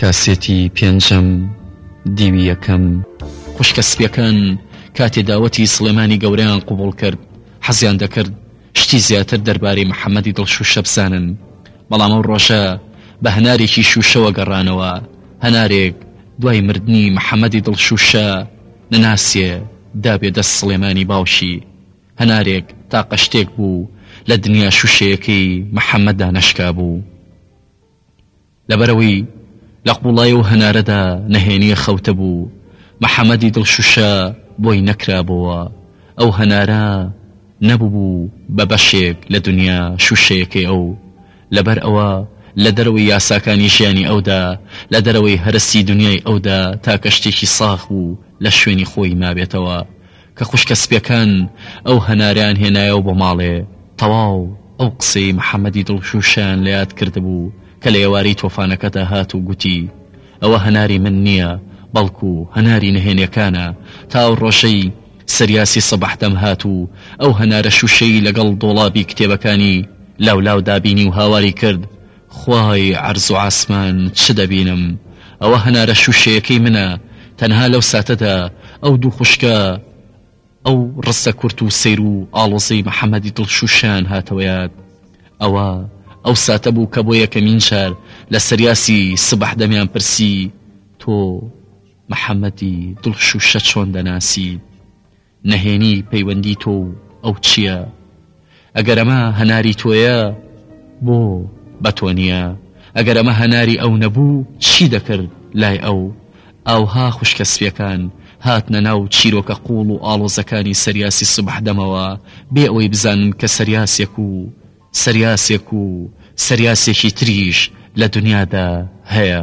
کاسێتی پێنجەم دیوی یەکەم. خوشکە سپیەکان کاتێ داوەتی سڵێمانی گەورەیان قبوڵ کرد حەزیان دەکرد شتی زیاتر دەربارەی محەمەدی دڵ شوشە بزانن بەڵام ئەو ڕۆژە بە هەنارێکی شوشەوە گەڕانەوە هەنارێک دوای مردنی محەمەدی دڵ شوشە نەناسێ دابێ دەست سڵێمانی باوکی هەنارێک تاقە شتێک بوو لە دنیا شوشەیەکەی محەمەدا نەشکابوو. لەبەرئەوەی لە قوڵای و هەنارەدا نەهێنیە خەوتە بوو، محەمەدی دڵ شوشە بۆی نەکرابۆوە، ئەو هەنارە نەببوو بە بەشێک لە دونیا شوشەیەکەی ئەو، لەبەر ئەوە لە دەرەوەی یاساکانی ژیانی ئەودا، لە دەرەوەی هەرەسی دونیای ئەودا تاکە شتێکی ساغ بوو لە شوێنی خۆی مابێتەوە، کە خوشکە سپیەکان ئەو هەناریان هێنایەوە بۆ ماڵێ تەواو ئەو قسەی محمدی دڵشوشیان لە یاد کردبوو کە لە ئێوارەی تۆفانەکەدا هات و گوتی ئەوە هەناری من نییە بەڵکو هەناری نهێنیەکانە تا ئەو ڕۆژەی سریاسی سەبح دەم هات و ئەو هەنارە شوشەی لەگەڵ دۆڵابی کتێبەکانی لاولاودا بینی و هاواری کرد خوای عەرز و عاسمان چ دەبینم ئەوە هەنارە شوشەیەکەی منە تەنها لەو ساتەدا ئەو دوو خوشکە ئەو ڕستە کورت و سەیر و ئاڵۆزەی محەمەدی دڵ شوشەیان هاتەوە یاد ئەوە ئەو ساتە بوو کە بۆ یەکەمین جار لە سریاسی سبح دەمیان پرسی تۆ محەمەدی دڵ شوشە چۆن دەناسیت نەهێنی پەیوەندی تۆ و ئەو چیە؟ ئەگەر ئەمە هەناری تۆیە بۆ بە تۆ نیە؟ ئەگەر ئەمە هەناری ئەو نەبوو چی دەکرد لای ئەو؟ ئاوها خوشکە سپیەکان هاتنە ناو چیرۆکە قوڵ و ئاڵۆزەکانی سەریاسی سوبح دەمەوە بێ ئەوەی بزانن کە سەریاسێک و سەریاسێک و سەریاسێکی تریش لە دنیادا هەیە.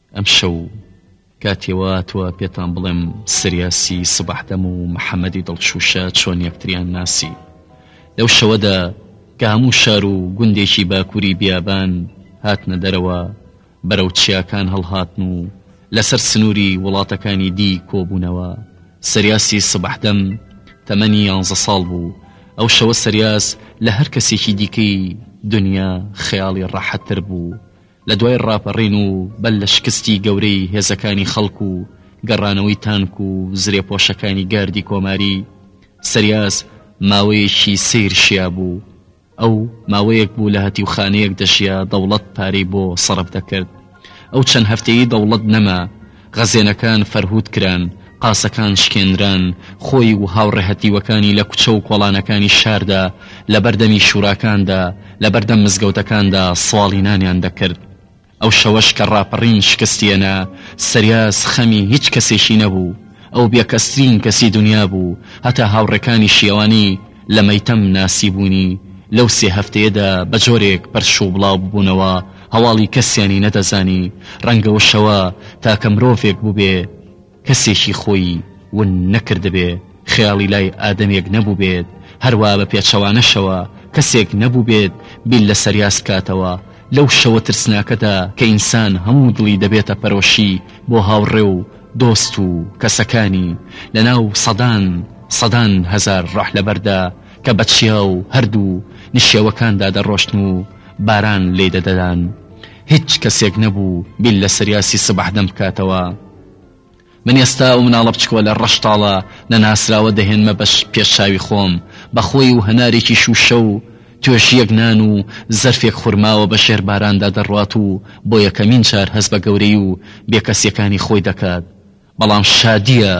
ئەم شەو کاتێ وا هاتوە پێتان بڵێم سریاسی سبح دەم و محمدی دڵ شوشە چۆن یەکتریان ناسی لەو شەوەدا کە هەموو شار و گوندێکی باکوری بیابان هاتنە دەرەوە بەرەو چیاکان هەڵهاتن و لەسەر سنوری وڵاتەکانی دی کۆبونەوە سریاسی سبح دەم تەمەنی یانزە ساڵ بوو ئەو شەوە سریاس لە هەر کەسێکی دیکەی دنیا خەیاڵی ڕاحەت تر بوو لە دوای ڕاپەڕین و بەر لە شکستی گەورەی هێزەکانی خەڵک و گەڕانەوەی تانک و زرێپۆشەکانی گاردی کۆماری، سریاس ماوەیەکی سەیر شیا بوو. ئەو ماوەیەک بوو لە هەتیوخانەیەک دەژیا دەوڵەت پارەی بۆ سەرف دەکرد. ئەو چەند هەفتەیەی دەوڵەت نەما، غەزێنەکان فەرهوود کران، قاسەکان شکێنران، خۆی و هاوڕێ هەتیوەکانی لە کوچە و کۆڵانەکانی شاردا، لەبەر دەمی شوراکاندا، لەبەر دەم مزگەوتەکاندا سواڵی نانیان دەکرد. ئەو شەوەش کە ڕاپەڕین شکستی هێنا، سریاس خەمی هیچ کەسێکی نەبوو. ئەو بێکەسترین کەسی دنیا بوو، هەتا هاوڕێکانیشی ئەوانەی، لە مەیتەم ناسی بوونی لەو سێ هەفتەیەدا بە جۆرێک پەرش و بڵاو ببوونەوە هەواڵی کەسیانی نەدەزانی، ڕەنگە و شەوە تاکە مرۆڤێک بووبێ کەسێکی خۆی ون نەکردبێ، خەیاڵی لای ئادەمێک نەبووبێت، هەروا بە پێچەوانەشەوە کەسێک نەبووبێت بیر لە سەریاس کاتەوە لەو شەوە ترسناکەدا کە ئینسان هەموو دڵی دەبێتە پەرۆشی بۆ هاوڕێ و دۆست و کەسەکانی لەناو سەدان سەدان هەزار ڕۆح لەبەردا کە بە چیاو هەردوو نشێوەکاندا دەڕۆشتن و باران لێیدەدەدان هیچ کەسێک نەبوو بیر لە سریاسی سبەحدەم بکاتەوە من ئێستا ئەو مناڵە بچکۆلە ڕەشتاڵە نەناسراوە دەهێنمە بەش پێش چاوی خۆم بە خۆی و هەنارێکی شووشە و توێش یەک نان و زەرفێک خورماوە بە ژێرباراندا دەڕوات و بۆ یەکەمین جار هەست بە گەورەی و بێکەسیەکانی خۆی دەکات، بەڵام شادیە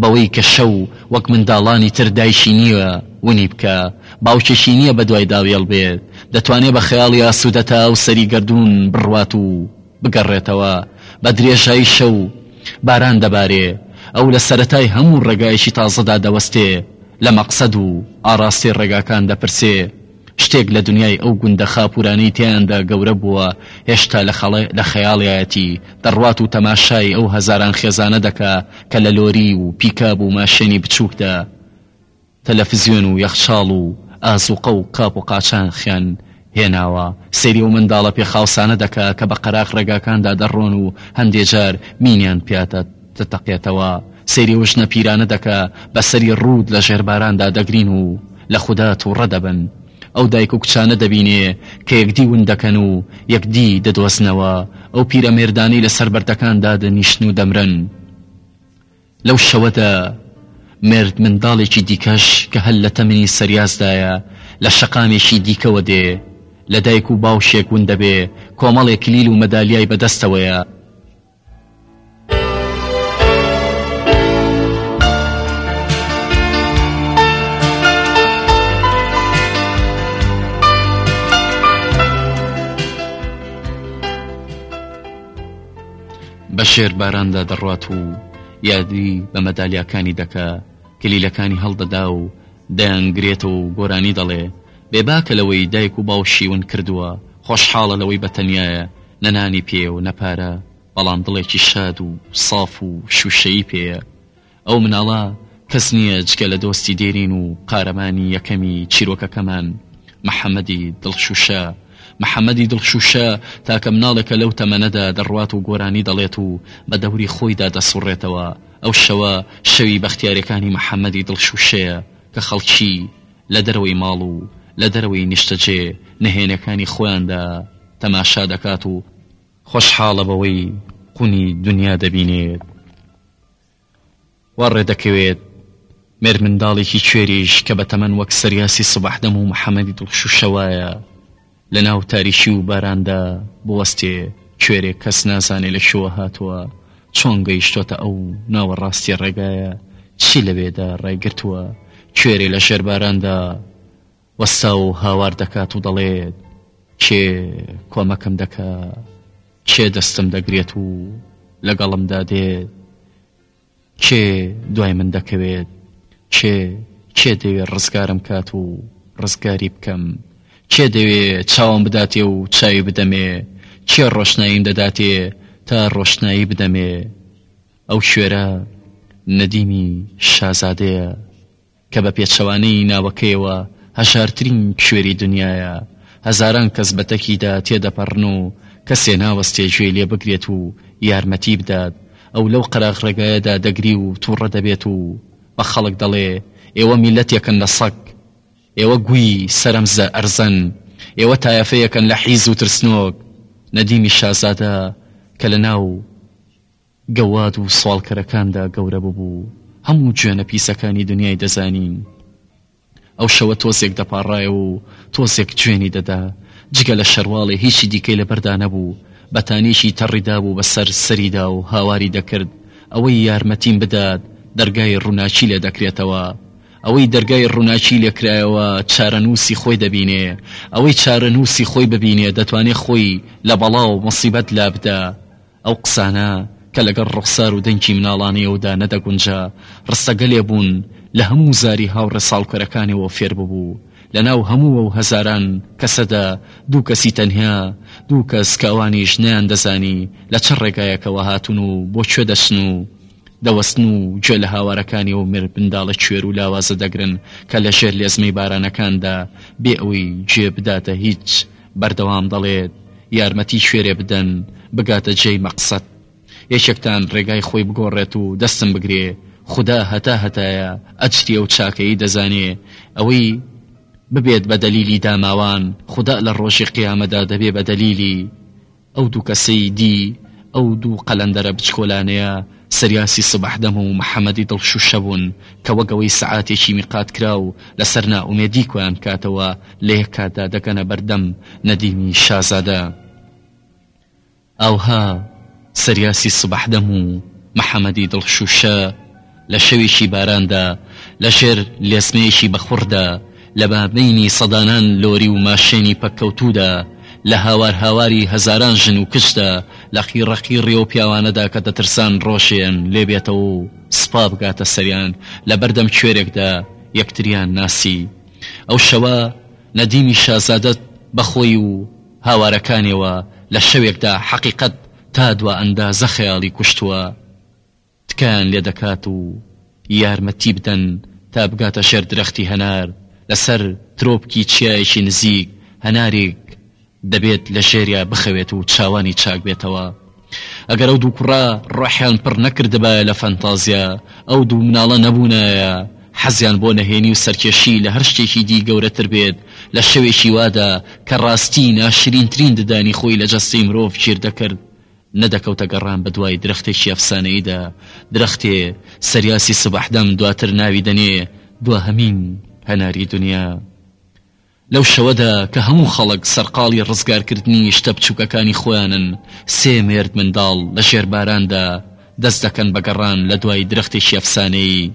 بەوەی کە شەو وەک منداڵانی تر دایکی نیە، ونی بکە باوکێکی نیە بەدوایدا وێڵ بێت، دەتوانێت بە خەیاڵی ئاسودەتا و سەری گەردوون بڕوات و. بگەڕێتەوە بە درێژایی شەو باران دەبارێ ئەو لە سەرەتای هەموو ڕێگایەکی تازەدا دەوەستێ لە مەقسەد و ئاڕاستەی ڕێگاکان دەپرسێ شتێک لە دنیای ئەو گوندە خاپورانەی تێیاندا گەورە بووە هێشتا لە خەڵێ لە خەیاڵیایەتی دەڕوات و تەماشای ئەو هەزاران خێزانە دەکا کە لە لۆری و پیکاب و ماشێنی بچووکدا تەلەفزیۆن و یەخچاڵ و ئازوقە و قاپ و قاچاخیان هێناوە، سەیری ئەو منداڵە پێ خاوسانە دەکا کە بە قەراخ ڕێگاکاندا دەڕۆن و هەندێ جار مینیان پیا دەتەقێتەوە، سەیری ئەو ژنە پیرانە دەکا بە سەری ڕووت لە ژێر باراندا دەگرین و لە خودا تووڕە دەبن، ئەو دایک و کچانە دەبینێ کە یەکدی ون دەکەن و یەکدی دەدۆزنەوە، ئەو پیرەمێردانەی لە سەر بەردەکان دادەنیشن و دەمرن. لەو شەوەدا مێردمنداڵێکی دیکەش کە هەر لە تەمنی سەریاسدایە لە شەقامێکی دیکەوە دێ، لە دایک و باوکێک ون دەبێ، کۆمەڵێ کلیل و مەدالیای بە دەستەوەیە. بە شێر باراندا دەڕوات و یادی بە مەدالیاکانی دەکا، کلیلەکانی هەڵدەدا و دەیانگرێتەوە و گۆرانی دەڵێ، بێباکە لەوەی دایک و باوکی ون کردووە، خۆشحاڵە لەوەی بە تەنیایە، نە نانی پێیە و نە پارە، بەڵام دڵێکی شاد و ساف و شووشەیی پێیە. ئەو مناڵە کەس نییە جگە لە دۆستی دێرین و قارەمانی یەکەمی چیرۆکەکەمان، محەمەدی دڵشووشە. محەمەدی دڵشووشە تاکە مناڵێکە لەو تەمەنەدا دەڕوات و گۆرانی دەڵێت و بە دەوری خۆیدا دەسوڕێتەوە. ئەو شەوە شەوی بەختیارێکانی محەمەدی دڵشووشەیە کە خەڵکی لە دەرەوەی ماڵ و لە دەرەوەی نیشتەجێ نهێنێکانی خۆیاندا تەماشا دەکات و خۆشحاڵە بەوەی قونی دونیا دەبینێت. وا ڕێدەکەوێت مێرمنداڵێکی کوێریش کە بە تەمەن وەک سەریاسی سبەحدەم و محەمەدی دڵشووشە وایە لە ناو تاریکی و باراندا بوەستێ، کوێرێک کەس نازانێ لە کوێوە هاتووە، چۆن گەیشتۆتە ئەو ناوەڕاستی ڕێگایە، چی لەوێدا ڕێگرتووە، کوێرێ لە ژێر باراندا، وەستا و هاوار دەکات و دەڵێت، کێ کۆمەکم دەکا؟ کێ دەستم دەگرێت و لەگەڵمدا دێت؟ کێ دوای من دەکەوێت؟ کێ کێ دەوێت ڕزگارم کات و ڕزگاری بکەم؟ کێ دەوێ چاوم بداتێ و چاوی بدەمێ؟ کێ ڕۆشناییم دەداتێ تا ڕۆشنایی بدەمێ؟ ئەو کوێرە نەدیمی شازادەیە. کە بە پێچەوانەی ناوەکەیەوە هەژارترین کشوێری دنیایە، هەزاران کەس بە تەکیدا تێدەپەڕن و کەسێ ناوەستێ گوێی لێ بگرێت و یارمەتی بدات، ئەو لەو قەراغ ڕێگایەدا دەگری و توڕە دەبێت و بە خەڵک دەڵێ، ئێوە میللەتێکن لە سەگ، ئێوە گووی سەرم زە ئەرزەن، ئێوە تایەفەیەکن لە حیز و ترسنۆک، نەدیمی شازادە کە لە ناو. گەواد و سواڵکەرەکاندا گەورە ببوو هەموو جوێنە پیسەکانی دنیای دەزانی ئەو شەوە تۆزێک دەپاڕایەوە و تۆزێک جوێنی دەدا جگە لە شەرواڵێ هیچی دیکەی لەبەردا نەبوو بەتانیکی تەڕی دابوو بەسەر سەریدا و هاواری دەکرد ئەوەی یارمەتیم بدات دەرگای ڕوناکی لێ دەکرێتەوە ئەوەی دەرگای ڕوناکی لێ کرایەوە چارەنووسی خۆی دەبینێ ئەوەی چارەنووسی خۆی ببینێ دەتوانێ خۆی لە بەڵا و موسیبەت لابدا ئەو قسانە کە لەگەڵ ڕوخسار و دەنگی مناڵانەیەودا نەدەگونجا، ڕستەگەلێ بوون لە هەموو زاری هاوڕێ ساڵکەرەکانیەوە فێر ببوو. لە ناو هەموو ئەو هەزاران کەسەدا دوو کەسی تەنیا، دوو کەس کە ئەوانیش نەیاندەزانی لە چ ڕێگایەکەوە هاتوون و بۆ کوێ دەچن و دەوەستن و گوێ لە هاوارەکانی ئەو مر منداڵە کوێر و لاوازە دەگرن کە لە ژێر لێزمەی بارانەکاندا بێ ئەوەی گوێ بداتە هیچ بەردەوام دەڵێت یارمەتی کوێرێ بدەن بگاتە جێی مەقسەد یەکێکتان ڕێگای خۆی بگۆڕێت و دەستم بگرێ خودا هەتا هەتایە ئەجری ئەو چاکەیی دەزانێ ئەوەی ببێت بە دەلیلی داماوان خودا لە ڕۆژی قیامەدا دەبێ بە دەلیلی ئەو دوو کەسەی دی، ئەو دوو قەلەندەرە بچکۆلانەیە، سریاسی سبح دەم و محەمەدی دڵ شووشە بوون، کە وەک ئەوەی سەعاتێکی میقاتکراو لەسەر نائومێدی کۆیان بکاتەوە، لە یەک کاتدا دەگەنە بەردەم نەدیمی شازادە. ئاوها، سریاسی سبح دەم و محەمەدی دڵ شووشە، لە شەوێکی باراندا، لە ژێر لێزمەیەکی بەخوڕدا، لە بابەینی سەدانان لۆری و ماشێنی پەککەوتوودا، لە هاوارهاواری هەزاران ژن و کچدا، لە قیڕەقیڕی ئەو پیاوانەدا کە دەترسان ڕۆژێیان لێ بێتەوە و سوپا بگاتە سەریان، لە بەردەم کوێرێکدا یەکتریان ناسی. ئەو شەوە نەدیمی شازادە بە خۆی و هاوارەکانیەوە لە شەوێکدا حەقیقەت تا دوا ئەندازە خەیاڵی کوشتووە. تکایان لێ دەکات و یارمەتی بدەن تا بگاتە ژێر درەختی هەنار لەسەر ترۆپکی چیایەکی نزیک هەناریک دەبێت لە ژێریا بخەوێت و چاوانی چاک بێتەوە ئەگەر ئەو دوو کوڕە ڕۆحیان پڕ نەکردبایە لە فەنتازیا ئەو دوو مناڵە نەبوونایە حەزیان بۆ نەهێنی و سەرکێشی لە هەر شتێکی دی گەورەتر بێت لە شەوێکی وادا کە ڕاستی ناشرینترین ددانی خۆی لە جەستەی مرۆڤ گیر دەکرد نەدەکەوتە گەڕان بە دوای درەختێکی ئەفسانەییدا، درەختێ سریاسی سبحدم دواتر ناوی دەنێ دواهەمین هەناری دونیا. لەو شەوەدا کە هەموو خەڵک سەرقاڵی ڕزگارکردنی شتە بچووکەکانی خۆیانن، سێ مێردمنداڵ لە ژێر باراندا دەست دەکەن بە گەڕان لە دوای درەختێکی ئەفسانەیی.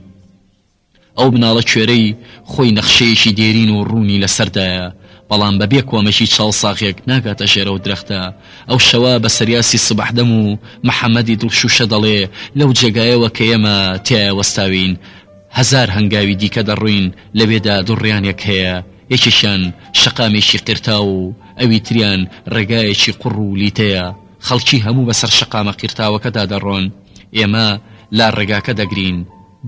ئەو مناڵە کوێرەی خۆی نەخشەیەکی دێرین و ڕوونی لەسەردایە، بەڵام بەبێ کۆمەکی چاو ساغێک ناگاتە ژێرەو درەختە. ئەو شەوە بە سریاسی سبەحدەم و محەمەدی دڵ شووشە دەڵێ، لەو جێگایەوە کە ئێمە تیایا وەستاوین، هەزار هەنگاوی دیکە دەڕۆین، لەوێدا دوو ڕیانێک هەیە، یەکێکیان شەقامێکی قیرتاو و ئەوی تریان ڕێگایەکی قوڕ و لیتەیە. خەڵکی هەموو بەسەر شەقامە قیرتاوەکەدا دەڕۆن. ئێمە لار ڕێگاکە دەگرین.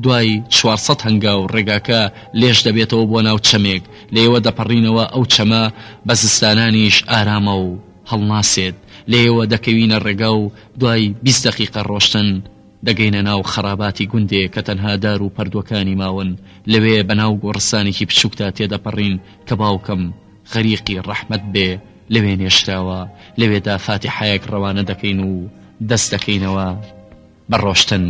دوای چوار سەد هەنگاو ڕێگاکە لێژ دەبێتەوە بۆ ناو چەمێک، لێیەوە دەپەڕینەوە، ئەو چەمە بە زستانانیش ئارامە و هەڵناسێت، لێیەوە دەکەوینە ڕێگا و دوای بیست دەقیقە ڕۆشتن دەگەینە ناو خەڕاباتی گوندێ کە تەنها دار و پەردووەکانی ماون، لەوێ بە ناو گۆڕستانێکی بچووکدا تێدەپەڕین کە باوکم، غەریقی ڕەحمەت بێ، لەوێ نێژراوە، لەوێدا فاتیحایەک ڕەوانە دەکەین و دەست دەکەینەوە. بە ڕۆشتن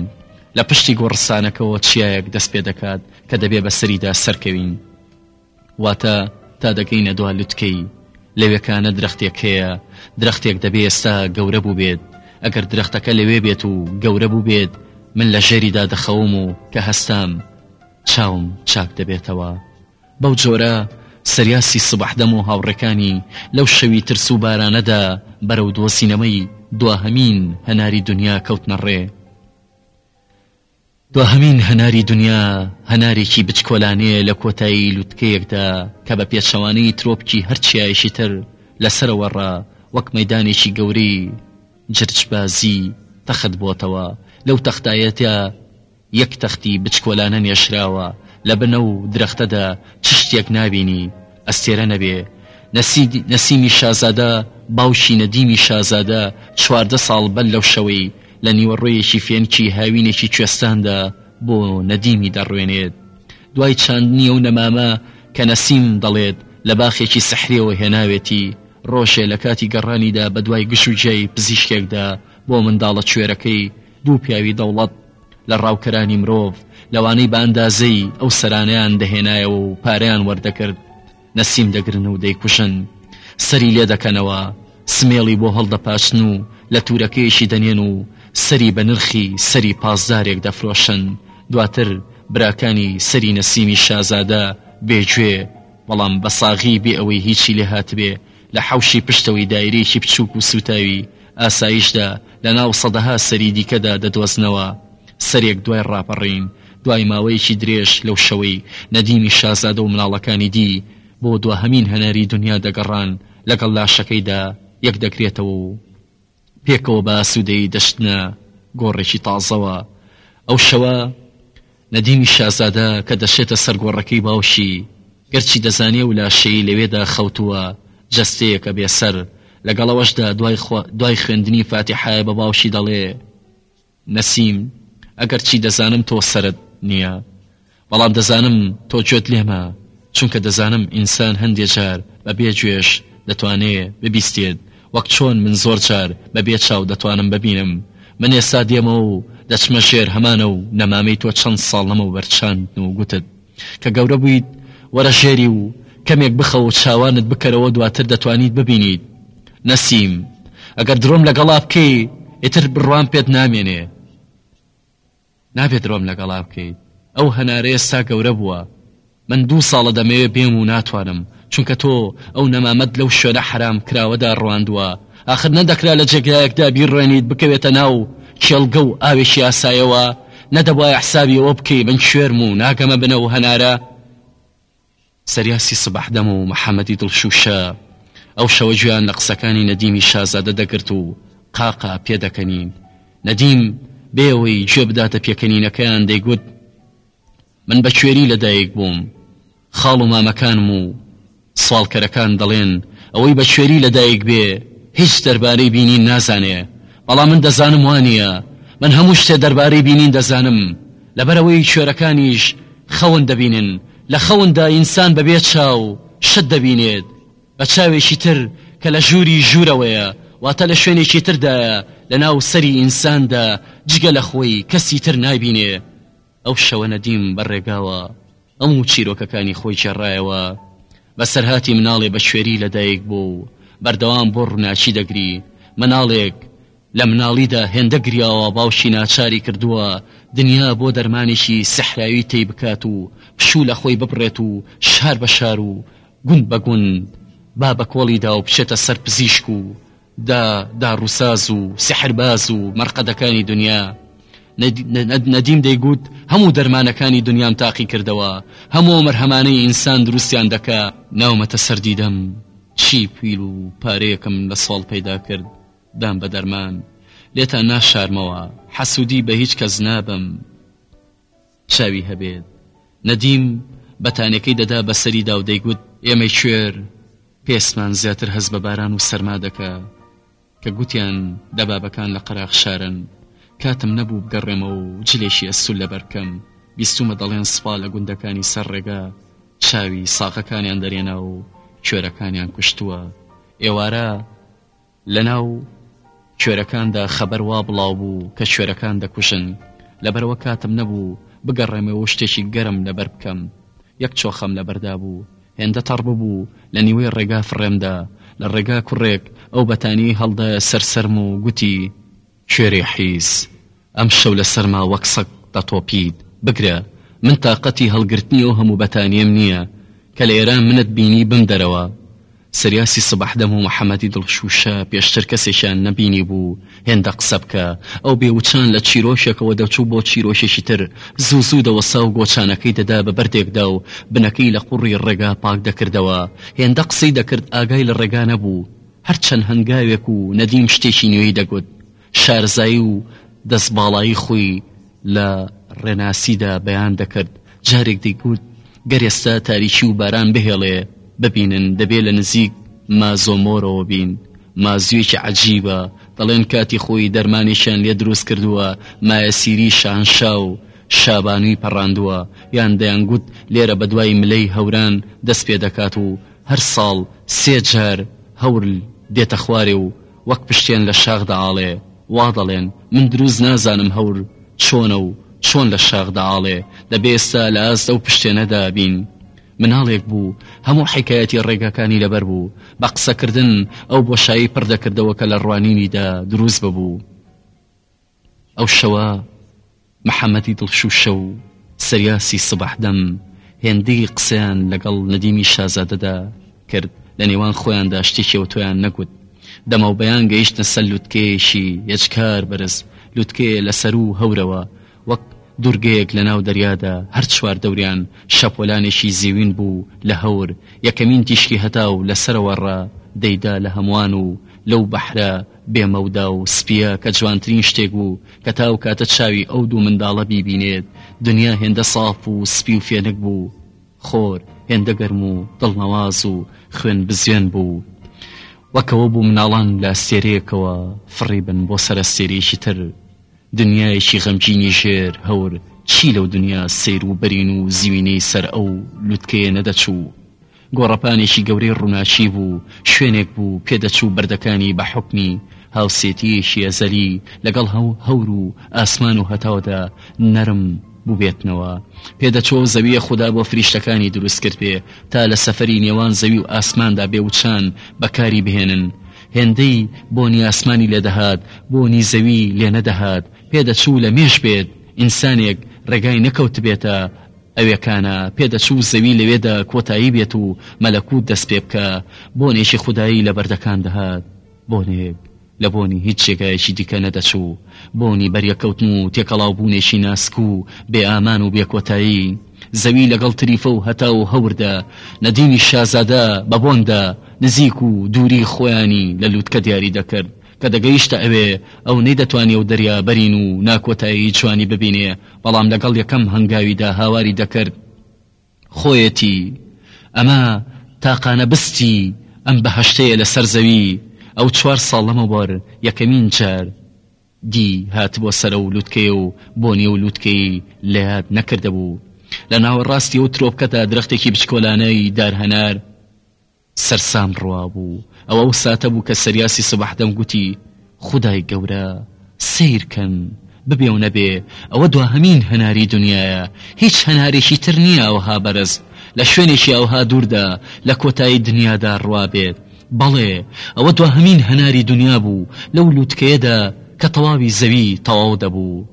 لە پشتی گۆڕستانەکەوە چیایەک دەست پێ دەکات کە دەبێ بە سەریدا سەرکەوین واتە تا دەگەینە دوا لوتکەی لەوێکانە درەختێک هەیە درەختێک دەبێ ئێستا گەورە بوو بێت ئەگەر درەختەکە لەوێ بێت و گەورە بوو بێت من لە ژێریدا دەخەوم و کە هەستام چاوم چاک دەبێتەوە بەو جۆرە سریاسی سبەحدەم و هاوڕێکانی لەو شەوی ترس و بارانەدا بەرەو دۆزینەوەی دواهەمین هەناری دونیا کەوتنە ڕێ. دواهەمین هەناری دونیا هەنارێکی بچکۆلانەیە لە کۆتایی لوتکەیەکدا کە بە پێچەوانەی ترۆپکی هەر چیایەکی تر لە سەرەوە ڕا وەک مەیدانێکی گەورەی جرجبازی تەخت بۆتەوە لەو تەختایەتە یەک تەختی بچکۆلانە نێژراوە لە بنە و درەختەدا چ شتێک نابینی ئەستێرە نەبێ نەسیدی نەسیمی شازادە باوکی نەدیمی شازادە چواردە ساڵ بەر لەو شەوەی لە نیوەڕۆیەکی فێنکی هاوینێکی کوێستاندا بۆ نەدیمی دەڕوێنێت دوای چاندنی ئەو نەمامە کە نەسیم دەڵێت لە باخێکی سحریەوە هێناوێتی ڕۆژێ لە کاتی گەڕانیدا بە دوای گژوگیای پزیشکێکدا بۆ منداڵە کوێرەکەی دوو پیاوی دەوڵەت لە ڕاوکەرانی مرۆڤ، لەوانەی بە ئەندازەی ئەو سەرانەیان دەهێنایەوە و پارەیان وەردەگرت، نەسیم دەگرن و دەیکوژن. سەری لێ دەکەنەوە، سمێڵی بۆ هەڵدەپاچن و لە تورەکەیەکی دەنێن و سەری بە نرخی سەری پاسدارێک دەفرۆشن. دواتر براکانی سەری نەسیمی شازادە بێ گوێ، بەڵام بە ساغی بێ ئەوەی هیچی لێ هاتبێ، لە حەوشی پشتەوەی دایرەیەکی بچووک و سووتاوی ئاسایشدا لە ناو سەدەها سەری دیکەدا دەدۆزنەوە، سەرێک دوای ڕاپەڕین، دوای ماوەیەکی درێژ لەو شەوەی نەدیمی شازادە و مناڵەکانی دی بۆ دواهەمین هەناری دونیا دەگەڕان، لەگەڵ لاشەکەیدا یەک دەگرێتەوە و. پێکەوە بە ئاسوودەیی دەچنە گۆڕێکی تازەوە. ئەو شەوە نەدیمی شازادە کە دەچێتە سەر گۆڕەکەی باوکی، گەرچی دەزانێ و لاشەیی لەوێدا خەوتووە، جەستەیەکە بێسەر، لەگەڵ ئەوەشدا دوای دوای خوێندنی فاتیحایە بە باوکی دەڵێ، نەسیم، ئەگەر چی دەزانم تۆ سەرت نییە، بەڵام دەزانم تۆ گوێت لێمە، چونکە دەزانم ئینسان هەندێ جار بە بێ گوێش دەتوانێ ببیستێت، وەک چۆن من زۆر جار بە بێ چاو دەتوانم ببینم. من ئێستا دێمەوە و دەچمە ژێر هەمانە و نەمامەی تۆ چەند ساڵ لەمەوبەر چاندن و گوتت. کە گەورە بوویت وەرە ژێری و کەمێک بخەوە و چاوانت بکەرەوە دواتر دەتوانیت ببینیت نەسیم ئەگەر درۆم لەگەڵا بکەی ئیتر بڕوام پێت نامێنێ نابێت درۆم لەگەڵا بکەیت ئەو هەنارە ئێستا گەورە بووە من دوو ساڵە دەمەوێ بێم و ناتوانم چونکە تۆ ئەو نەمامەت لەو شوێنە حرام کراوەدا ڕواندووە ئاخر نەدەکرا لە جێگایەکدا بیڕوێنیت بکەوێتە ناو کێڵگە و ئاوێکی ئاسایەوە، نەدەبوایە حسابی ئەوە بکەی من کوێرم و ناگەمە بنەو هەنارە؟ سریاسی سبەحدەم و محەمەدی دڵشووشە ئەو شەوە گوێیان لە قسەکانی نەدیمی شازادە دەگرت و قاقا پێدەکەنین. نەدیم بێ ئەوەی گوێ بداتە پێکەنینەکەیان دەیگوت، من بە کوێری لە دایک بووم، خاڵ و مامەکانم و سواڵکەرەکان دەڵێن ئەوەی بە کوێری لە دایک بێ هیچ دەربارەی بینین نازانێ، بەڵام من دەزانم وا نییە، من هەموو شتێ دەربارەی بینین دەزانم، لەبەر ئەوەی کوێرەکانیش خەون دەبینن، لە خەوندا ئینسان بە بێ چاو شت دەبینێت، بە چاوێکی تر کە لە ژووری ژوورەوەیە، واتە لە شوێنێکی تردایە لە ناو سەری ئینساندا جگە لە خۆی کەسی تر نایبینێ. ئەو شەوە نەدیم بە ڕێگاوە هەموو چیرۆکەکانی خۆی گێڕایەوە، بەسەرهاتی مناڵێ بە کوێری لە دایک بووە و بەردەوام بۆ ڕووناکی دەگری، مناڵێک لە مناڵیدا هێندە گریاوە باوکی ناچاری کردووە دنیا بۆ دەرمانێکی سەحراوی تەی بکات و پشوو لە خۆی ببڕێت و شار بە شار و گوند بە گوند با بە کۆڵیدا و بچێتە سەر پزیشک و دا داڕووساز و سیحرباز و مەرقەدەکانی دنیا نەدیم دەیگوت هەموو دەرمانەکانی دنیام تاقی کردەوە هەموو مەرهەمانەی ئینسان دروستیان دەکا ناومەتە سەردیدەم چی پویل و پارەیەکم لە ساڵ پەیدا کرد دام بە دەرمان لێتان ناشارمەوە حەسوودی بە هیچ کەس نابم چاوی هەبێت. نەدیم بەتانیەکەی دەدا بەسەریدا و دەیگوت، ئێمەی کوێر پێستمان زیاتر هەست بە باران و سەرما دەکا، کە گوتیان دەبابەکان لە قەراخ شارن، کاتم نەبوو بگەڕێمەوە و جلێکی ئەستوور لەبەر بکەم، بیستوومە دەڵێن سپا لە گوندەکانی سەر ڕێگا چاوی ساغەکانیان دەرێنا و کوێرەکانیان کوشتووە. ئێوارە. لەناو کوێرەکاندا خەبەر وا بڵاو بوو کە کوێرەکان دەکوژن، لەبەرئەوە کاتم نەبوو بگەڕێمەوە و شتێکی گەرم لەبەر بکەم. یەک چۆخەم لەبەردا بوو، هێندە تەڕ ببوو لە نیوەی ڕێگا فڕێمدا. لە ڕێگا کوڕێک ئەو بەتانییەی هەڵدایە سەر سەرم و گوتی. کێری حیز ئەمشەو لە سەرما وەک سەگ دەتۆپیت بگرە من تاقەتی هەڵگرتنی ئەو هەموو بەتانیەم نیە کە لە ئێران منت بینی بم دەرەوە سریاسی سبح دەم و محمدی دڵ شوشە پێشتر کەسێکیان نەبینی بوو هێندە قسە بکە ئەو بێ وچان لە چیرۆکێکەوە دەچوو بۆ چیرۆکێکی تر زوو زوو دەوەسا و گۆچانەکەی دەدا بە بەردێکدا و بنەکەی لە قوڕی ڕێگا پاک دەکردەوە هێندە قسەی دەکرد ئاگای لە ڕێگا نەبوو هەر چەند هەنگاوێک و نەدیم شتێکی نوێی دەگوت، شارەزایی و دەستباڵایی خۆی لە ڕێناسیدا بەیان دەکرد، جارێک دەیگوت، گەر ئێستا تاریکی و باران بهێڵێ ببینن، دەبێ لە نزیک مازۆمۆرەوە بین، مازوویەکی عەجیبە، دەڵێن کاتی خۆی دەرمانێکیان لێ دروست کردووە، مایەسیری شاهنشا و شابانوی پەڕاندووە، یان دەیانگوت لێرە بەدوای ملەی هەوران دەست پێ دەکات و هەر ساڵ سێ جار هەور دێتە خوارێ و وەک پشتێن لە شاخ دەئاڵێ، وا دەڵێن، من دروست نازانم هەور چۆنە و چۆن لە شاخ دەئاڵێ، دەبێ ئێستا لە ئاست ئەو پشتێنەدا بین. مناڵێک بوو، هەموو حیکایەتی ڕێگاکانی لەبەر بوو، بە قسەکردن ئەو بۆشایەی پڕ دەکردەوە کە لە ڕوانینیدا دروست ببوو. ئەو شەوە محەمەدی دڵشووشە و سریاسی سبەحدەم هێندەی قسەیان لەگەڵ ندیمی شازادەدا کرد، لە نێوان خۆیاندا شتێکی ئەوتۆیان نەگوت. دەماوبەیان گەیشتنە سەر لوتکەیەکی یەجکار بەرز، لوتکەیە لە سەروو هەورەوە وەک دوورگەیەک لە ناو دەریادا، هەر چوار دەوریان شەپۆلانێکی زیوین بوو لە هەور، یەکەمین تیشکی هەتاو لە سەرەوە ڕا دەیدا لە هەمووان و لەو بەحرە بێ مەودا و سپییە کە جوانترین شتێک بوو کە تا ئەو کاتە چاوی ئەو دوو منداڵە بیبینێت، دنیا هێندە ساف و سپی و فێنک بوو، خۆر هێندە گەرم و دڵنەواز و خوێن بزوێن بوو، وەک ئەوە بوو مناڵان لە ئەستێرەیەکەوە فڕیبن بۆ سەر ئەستێرەیەکی تر، دنیایەکی غەمگینی ژێر هەور چی لەو دنیا سەیر و بەرین و زوینەی سەر ئەو لوتکەیە نەدەچوو، گۆڕەپانێکی گەورەی ڕووناکی بوو، شوێنێک بوو پێدەچوو بەردەکانی بە حوکمی هاوسێتییەکی ئەزەلی لەگەڵ هەور و ئاسمان و هەتاودا نەرم بووبێتنەوە. پێدەچوو ئەو زەوییە خودا بۆ فریشتەکانی دروست کردبێ تا لە سەفەری نێوان زەوی و ئاسماندا بێ وچان بەکاری بهێنن. هێندەی بۆنی ئاسمانی لێ دەهات، بۆنی زەوی لێ نەدەهات. پێدەچوو لە مێژ بێت ئینسانێک ڕێگای نەکەوتبێتە ئەوێ کانە، پێ دەچوو زەوی لەوێدا کۆتایی بێت و مەلەکووت دەست پێ بکا، بۆنێکی خودایی لە بەردەکان دەهات، بۆنێک لە بۆنی هیچ جێگایەکی دیکە نەدەچوو، بۆنی بەریەککەوتن و تێکەڵاوبوونێکی ناسک و بێ ئامان و بێ کۆتایی، زەوی لەگەڵ تریفە و هەتا و هەوردا، نەدیمی شازادە بە بۆندا، نزیک و دووریی خۆیانی لە لووتکە دیاری دەکرد. کە دەگەیشتە ئەوێ، ئەو نەیدەتوانی ئەو دەریا بەرین و ناکۆتایەیی جوانی ببینێ، بەڵام لەگەڵ یەکەم هەنگاویدا هاواری دەکرد، خۆیەتی! ئەمە تاقانە بستی ئەم بەهەشتەیە لە سەر زەوی! ئەو چوار ساڵ لەمەوبەر یەکەمین جار دی هاتبووە سەر ئەو لووتکەیە و بۆنی ئەو لووتکەی لە یاد نەکردبوو. لە ناوەڕاستی ئەو ترۆپکەدا درەختێکی بچکۆلانەی دارهەنار سەرسام ڕوابوو، ئەوە ئەو ساتە بوو کە سەریاسی سبەحدەم گوتی، خودای گەورە، سەیر کەن، ببێ و نەبێ، ئەوە دواهەمین هەناری دنیایە، هیچ هەنارێکی تر نییە ئەوها بەرز، لە شوێنێکی ئەوها دووردا، لە کۆتایی دنیادا ڕوابێت. بەڵێ، ئەوە دواهەمین هەناری دنیا بوو، لەو لووتکەیەدا کە تەواوی زەوی تەواو دەبوو.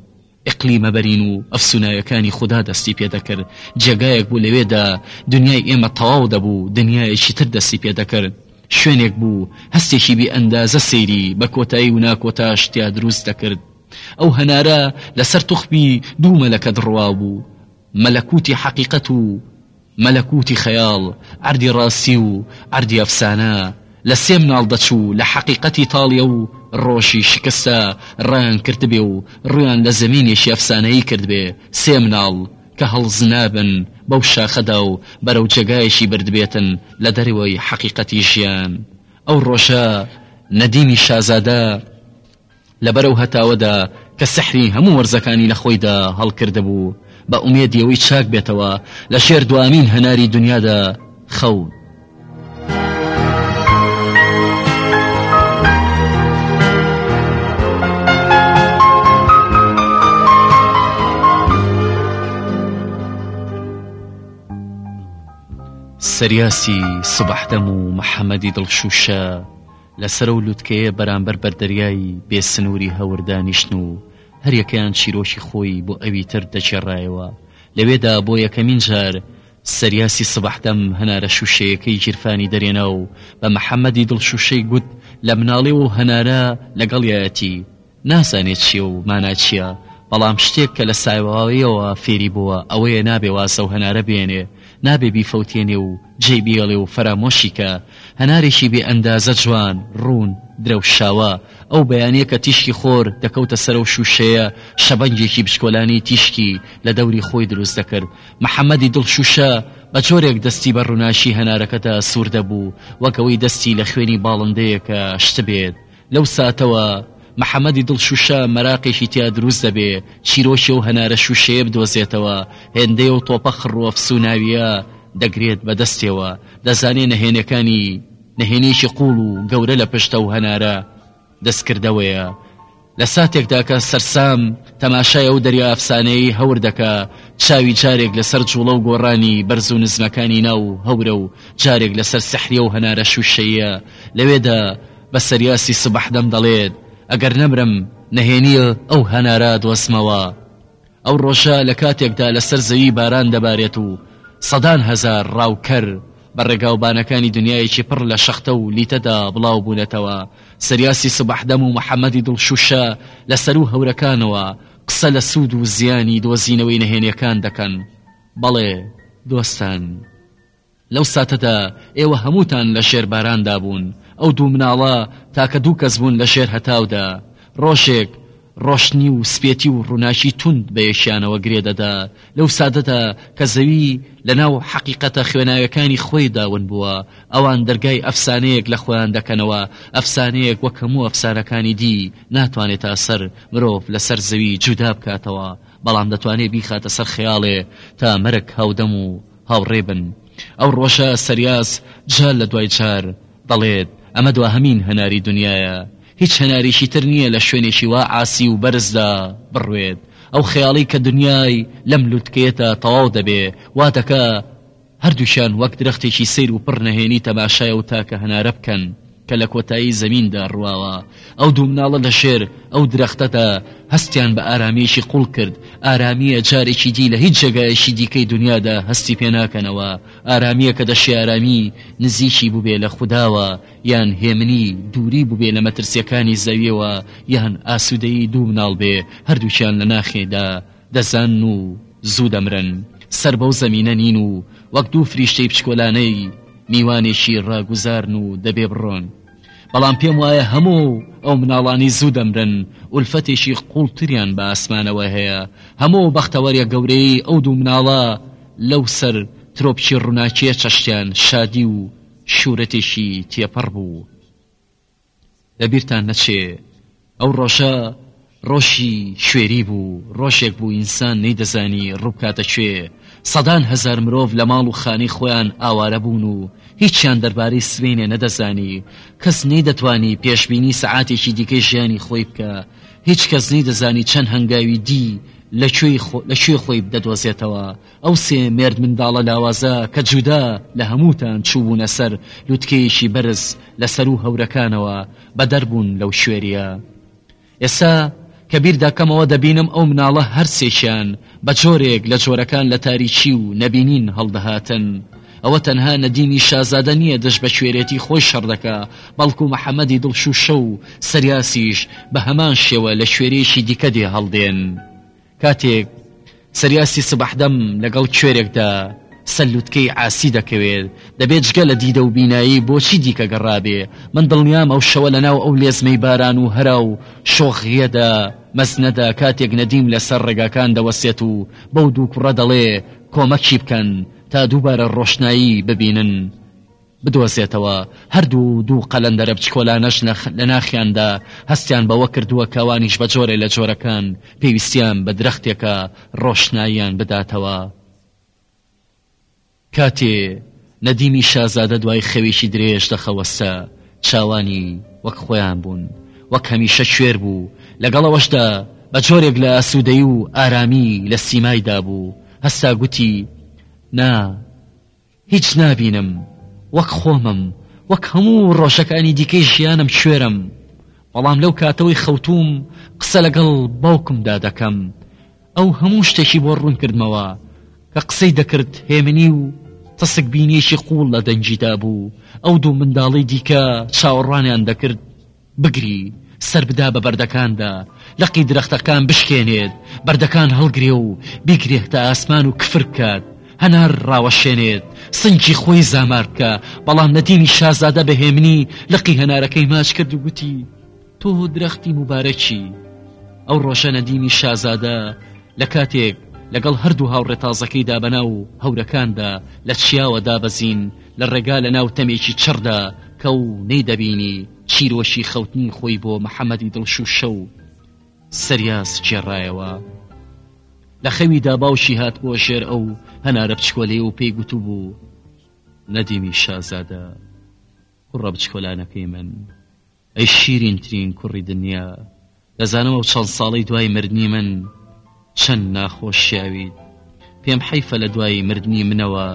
ئیقلیمە بەرین و ئەفسوناویەکانی خودا دەستی پێ دەکرد، جێگایەک بوو لەوێدا دنیای ئێمە تەواو دەبوو، دنیایەکی تر دەستی پێ دەکرد، شوێنێک بوو هەستێکی بێ ئەندازە سەیری بە کۆتایی و ناکۆتاش تیا دروست دەکرد. ئەو هەنارە لەسەر توخمی دوو مەلەکە دڕوابوو، مەلەکوتی حەقیقەت و مەلەکوتی خەیاڵ، عەردی ڕاستی و عەردی ئەفسانە لە سێ مناڵ دەچوو لە حەقیقەتی تاڵیە و ڕۆژی شکستە ڕایان کردبێ و ڕوویان لە زەمینێکی ئەفسانەیی کردبێ، سێ مناڵ کە هەڵزنابن بەو شاخەدا و بەرەو جێگایەکی بردبێتن لە دەرەوەی حەقیقەتی ژیان. ئەو ڕۆژە نەدیمی شازادە، لەبەر ئەو هەتاوەدا کە سحری هەموو وەرزەکانی لە خۆیدا هەڵکردبوو، بە ئومێدی ئەوەی چاک بێتەوە، لە ژێر دوامین هەناری دونیادا خەون. سریاسی سبەحدەم و محەمەدی دڵشووشە لەسەر ئەو لوتکەیە بەرامبەر بەر دەریای بێ سنووری هەور دانیشتن و هەریەکەیان چیرۆکی خۆی بۆ ئەوی تر دەگێڕایەوە، لەوێدا بۆ یەکەمین جار سریاسی سبەحدەم هەنارە شووشەیەکەی گیرفانی دەرێنا و بە محەمەدی دڵشووشەی گوت لە مناڵیەوە هەنارە لەگەڵیایەتی، نازانێت چییە و مانا چییە، بەڵام شتێک کە لە سایواوەیەوە فێری بووە ئەوەیە نابێ وازە و هەنارە بێنێ، نابێ بیفەوتێنێ و جێی بیڵێ و فەرامۆشی کا. هەنارێکی بێ ئەندازە جوان، ڕوون، درەوشاوە. ئەو بەیانییە کە تیشکی خۆر دەکەوتە سەر ئەو شووشەیە، شەبەنگێکی بچکۆلانەی تیشکی لە دەوری خۆی دروست دەکرد. محەمەدی دڵشووشە بە جۆرێک دەستی بە ڕووناکیی هەنارەکەدا سوور دەبوو، وەک ئەوەی دەستی لە خوێنی باڵندەیەکە شتبێت. لەو ساتەوە محەمەدی دڵ شووشە مەراقێکی تیا دروست دەبێ، چیرۆکی ئەو هەنارە شووشەیە بدۆزێتەوە، هێندەی ئەو تۆپە خڕ و ئەفسووناوییە دەگرێت بە دەستێوە، دەزانێ نەهێنەکانی نەهێنییەکی قووڵ و گەورە لە پشت ئەو هەنارە دەستکردەوەیە. لە ساتێکدا کە سەرسام تەماشای ئەو دەریا ئەفسانەیەی هەور دەکا، چاوی جارێک لە سەر جووڵە و گۆڕانی بەرز و نزمەکانی ناو هەورە و جارێک لە سەر سیحری ئەو هەنارە شووشەییە لەوێدا بە سریاسی سبح دەم دەڵێت ئەگەر نەمرم نەهێنیی ئەو هەنارە دۆزمەوە. ئەو ڕۆژە لە کاتێکدا لەسەر زەوی باران دەبارێت و سەدان هەزار ڕاوکەر بە ڕێگاوبانەکانی دنیایەکی پڕ لە شەختە و لیتەدا بڵاو بوونەتەوە، سریاسی سبح دەم و محەمەدی دڵشووشە لە سەروو هەورەکانەوە قسە لە سوود و زیانی دۆزینەوەی نەهێنییەکان دەکەن. بەڵێ دۆستان! لەو ساتەدا ئێوە هەمووتان لە شێرباراندا بوون، ئەو دوو مناڵە تاکە دوو کەس بوون لە شێر هەتاودا، ڕۆژێک ڕۆشنی و سپێتی و ڕووناکی توند بە یەکیانەوە گرێ دەدا، لەو ساتەدا کە زەوی لە ناو حەقیقەتە خوێناوێکانی خۆیدا ون بووە، ئەوان دەرگای ئەفسانەیەک لە خۆیان دەکەنەوە، ئەفسانەیەک وەک هەموو ئەفسانەکانی دی ناتوانێ تا سەر مرۆڤ لە سەر زەوی جودا بکاتەوە، بەڵام دەتوانێ بیخاتە سەر خەیاڵێ تا مەرگ هاودەم و هاوڕێ بن ئەو ڕۆژە سەریاس جار لە دوای جار دەڵێت ئەمە دواهەمین هەناری دونیایە هیچ هەناریکی تر نییە لە شوێنێکی وا عاسی و بەرزدا بڕوێت ئەو خەیاڵی کە دونیای لەم لوتکەیەتا تەواو دەبێ وا دەکا هەردووکیان وەک درەختێکی سەیر و پڕ نەهێنی تەماشای ئەو تاکە هەنارە بکەن کە لە کۆتایی زەمیندا ڕواوە، ئەو دوو مناڵە لە ژێر ئەو درەختەدا هەستیان بە ئارامییەکی قووڵ کرد، ئارامییە جارێکی دی لە هیچ جێگایەکی دیکەی دونیادا هەستی پێ ناکەنەوە، ئارامییە کە دەشیارامی نزیکی بووبێ لە خوداوە، یان هێمنی دووری بووبێ لە مەترسییەکانی زەوییەوە، یان ئاسوودەیی دوو مناڵ بێ هەردووکیان لە ناخێدا. دەزانن و زوو دەمرن، سەر بەو زەمینە نین و وەک دوو فریشتەی بچکۆلانەی میوانێکی ڕاگوزارن و دەبێ بڕۆن. بەڵام پێم وایە هەموو ئەو مناڵانەی زوو دەمرن، ئولفەتێکی قووڵتریان بە ئاسمانەوە هەیە. هەموو بەختەوەریە گەورەیەی ئەو دوو مناڵە لەو سەر ترۆپکی ڕووناکییە چەشتیان شادی و شوورەتێکی تێپەڕ بوو. لە بیرتان نەچێ ئەو ڕۆژە ڕۆژی شوێری بوو، ڕۆژێک بوو ئینسان نەیدەزانی ڕوو بکاتە کوێ، سەدان هەزار مرۆڤ لە ماڵ و خانەی خۆیان ئاوارە بوون و هیچیان دەربارەی سبەینێ نەدەزانی، کەس نەیدەتوانی پێشبینی سەعاتێکی دیکەی ژیانی خۆی بکا، هیچ کەس نەیدەزانی چەند هەنگاوی دی لە کوێی خۆی بدەدۆزێتەوە. ئەو سێ مێردمنداڵە لاوازە کە جودا لە هەمووتان چووبوونە سەر لوتکەیەکی بەرز لە سەروو هەورەکانەوە بەدەر بوون لەو شوێرییە. ئێستا کە بیر دەکەمەوە دەبینم ئەو مناڵە هەر سێکیان بە جۆرێک لە جۆرەکان لە تاریکی و نەبینین هەڵدەهاتن. ئەوە تەنها نەدینی شازادە نییە دژ بە کوێرێتی خۆی شەڕ دەکا، بەڵکوو محەمەدی دڵشووشە و سریاسیش بە هەمان شێوە لە کوێرییەکی دیکە دێ هەڵدێن. کاتێک سریاستی سبحدەم لەگەڵ کوێرێکدا سەر لوتکەی عاسی دەکەوێت، دەبێت جگە لە دیدە و بینایی بۆ چی دیکە گەڕابێ؟ من دڵنیام ئەو شەوە لەناو ئەو لێزمەی باران و هەرا و شۆخییەدا مەزنەدا کاتێک نەدیم لەسەر ڕێگاکان دەوەستێت و بەو دوو کوڕە دەڵێ کۆمەکی بکەن تا دووبارە ڕۆشنایی ببینن، بدۆزێتەوە، هەردوو دوو قەلەندەرە بچکۆلانەش لە ناخیاندا هەستیان بەوە کردووە کە ئەوانیش بە جۆرێ لە جۆرەکان پێویستیان بە درەختێکە ڕۆشناییان بداتەوە. کاتێ نەدیمی شازادە دوای خەوێکی درێژ دەخەوەستە، چاوانی وەک خۆیان بوون، وەک هەمیشە کوێر بوو، لەگەڵ ئەوەشدا بە جۆرێک لە ئاسوودەیی و ئارامی لە سیمایدا بوو، هەستا گوتی، نا! هیچ نابینم وەک خۆمم وەک هەموو ڕۆژەکانی دیکەی ژیانم کوێرم بەڵام لەو کاتەوەی خەوتووم قسە لەگەڵ باوکمدا دەکەم ئەو هەموو شتێکی بۆ ڕوون کردمەوە کە قسەی دەکرد هێمنی و تەسک بینیەکی قوڵ لە دەنگیدا بوو ئەو دوو منداڵی دیکە چاوەڕوانیان دەکرد بگری سەربدا بە بەردەکاندا لقی درەختەکان بشکێنێت بەردەکان هەڵگرێ و بیگرێهتە ئاسمان و کفر بکات هەنار ڕاوەشێنێت سنگی خۆی زامار بکە بەڵام نەدیمی شازادە بە هێمنی لقی هەنارەکەی ماچ کرد و گوتی تۆ درەختی مبارەکی ئەو ڕۆژە نەدیمی شازادە لە کاتێک لەگەڵ هەردوو هاوڕێ تازەکەیدا بەناو هەورەکاندا لە چیاوە دابەزین لە ڕێگا لە ناو تەمێکی چڕدا کە و نەیدەبینی، چیرۆکی خەوتنی خۆی بۆ محەمەدی دڵشووشە و سەریا سکێڕایەوە. لە خەویدا باوکی هاتبووە ژێر ئەو هەنارە بچکۆلەی و پێی گوتبوو، نەدیمی شازادە، کوڕە بچکۆلانەکەی من. ئەی شیرینترین کوڕی دنیا دەزانم ئەو چەند ساڵەی دوای مردنی من چەند ناخۆشیاویت پێم حیفە لە دوای مردنی منەوە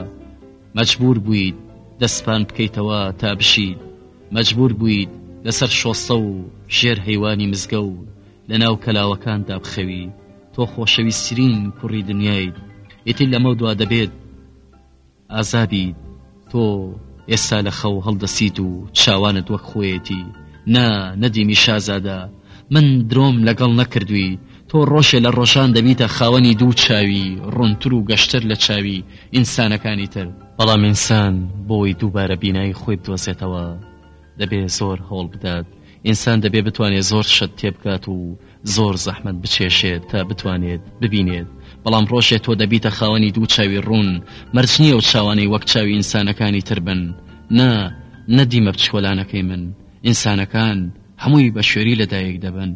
مەجبور بوویت دەستپان بکەیتەوە تا بژیت مەجبور بوویت لەسەر شۆستە و ژێر هەیوانی مزگە و لە ناو کەلاوەکان دابخەوی تۆ خۆشەویسترین کوڕی دنیایت ئیتر لەمە دوا دەبێت ئازابیت تۆ ئێستا لە خەو هەڵدەسیت و چاوانت وەک خۆیەتی نا نەدیمی شازادە من درۆم لەگەڵ نەکردوی تۆ ڕۆژێ لە ڕۆژان دەبیتە خاوەنی دوو چاوی ڕونتر و گەشتر لە چاوی ئینسانەکانی تر بەڵام ئینسان بۆی دووبارە بینایی خۆی بدۆزێتەوە دەبێ زۆر هەوڵ بدات ئینسان دەبێ بتوانێ زۆر شت تێبگات و زۆر زەحمەت بچێشێت تا بتوانێت ببینێت بەڵام ڕۆژێ تۆ دەبیتە خاوەنی دوو چاوی ڕوون مەرج نییە و چاوانەی وەک چاوی ئینسانەکانی تر بن نا نە دیمە بچکۆلانەکەی من ئینسانەکان هەمووی بە شوێری لەدایک دەبن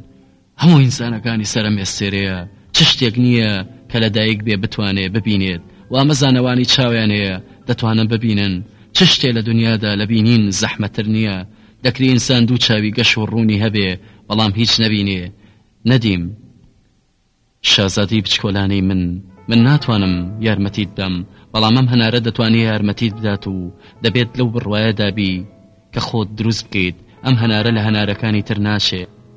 هەموو ئینسانەکانی سەرم ئێستێرەیە چ شتێک نییە کە لەدایک بێ بتوانێ ببینێت وا مەزانەوانی چاویان هەیە دەتوانن ببینن چ شتێ لە دنیادا لە بینین زەحمەتر نییە دەکری ئینسان دوو چاوی گەش و ڕوونی هەبێ بەڵام هیچ نەبینێ نەدیم شازادەی بچکۆلانەی من من ناتوانم یارمەتیت بەم بەڵام ئەم هەنارە دەتوانێ یارمەتیت بدات و دەبێت لەو بڕوایەدابی کە خۆت دروست بکەیت ئەم هەنارە لە هەنارەکانی تر ناچێ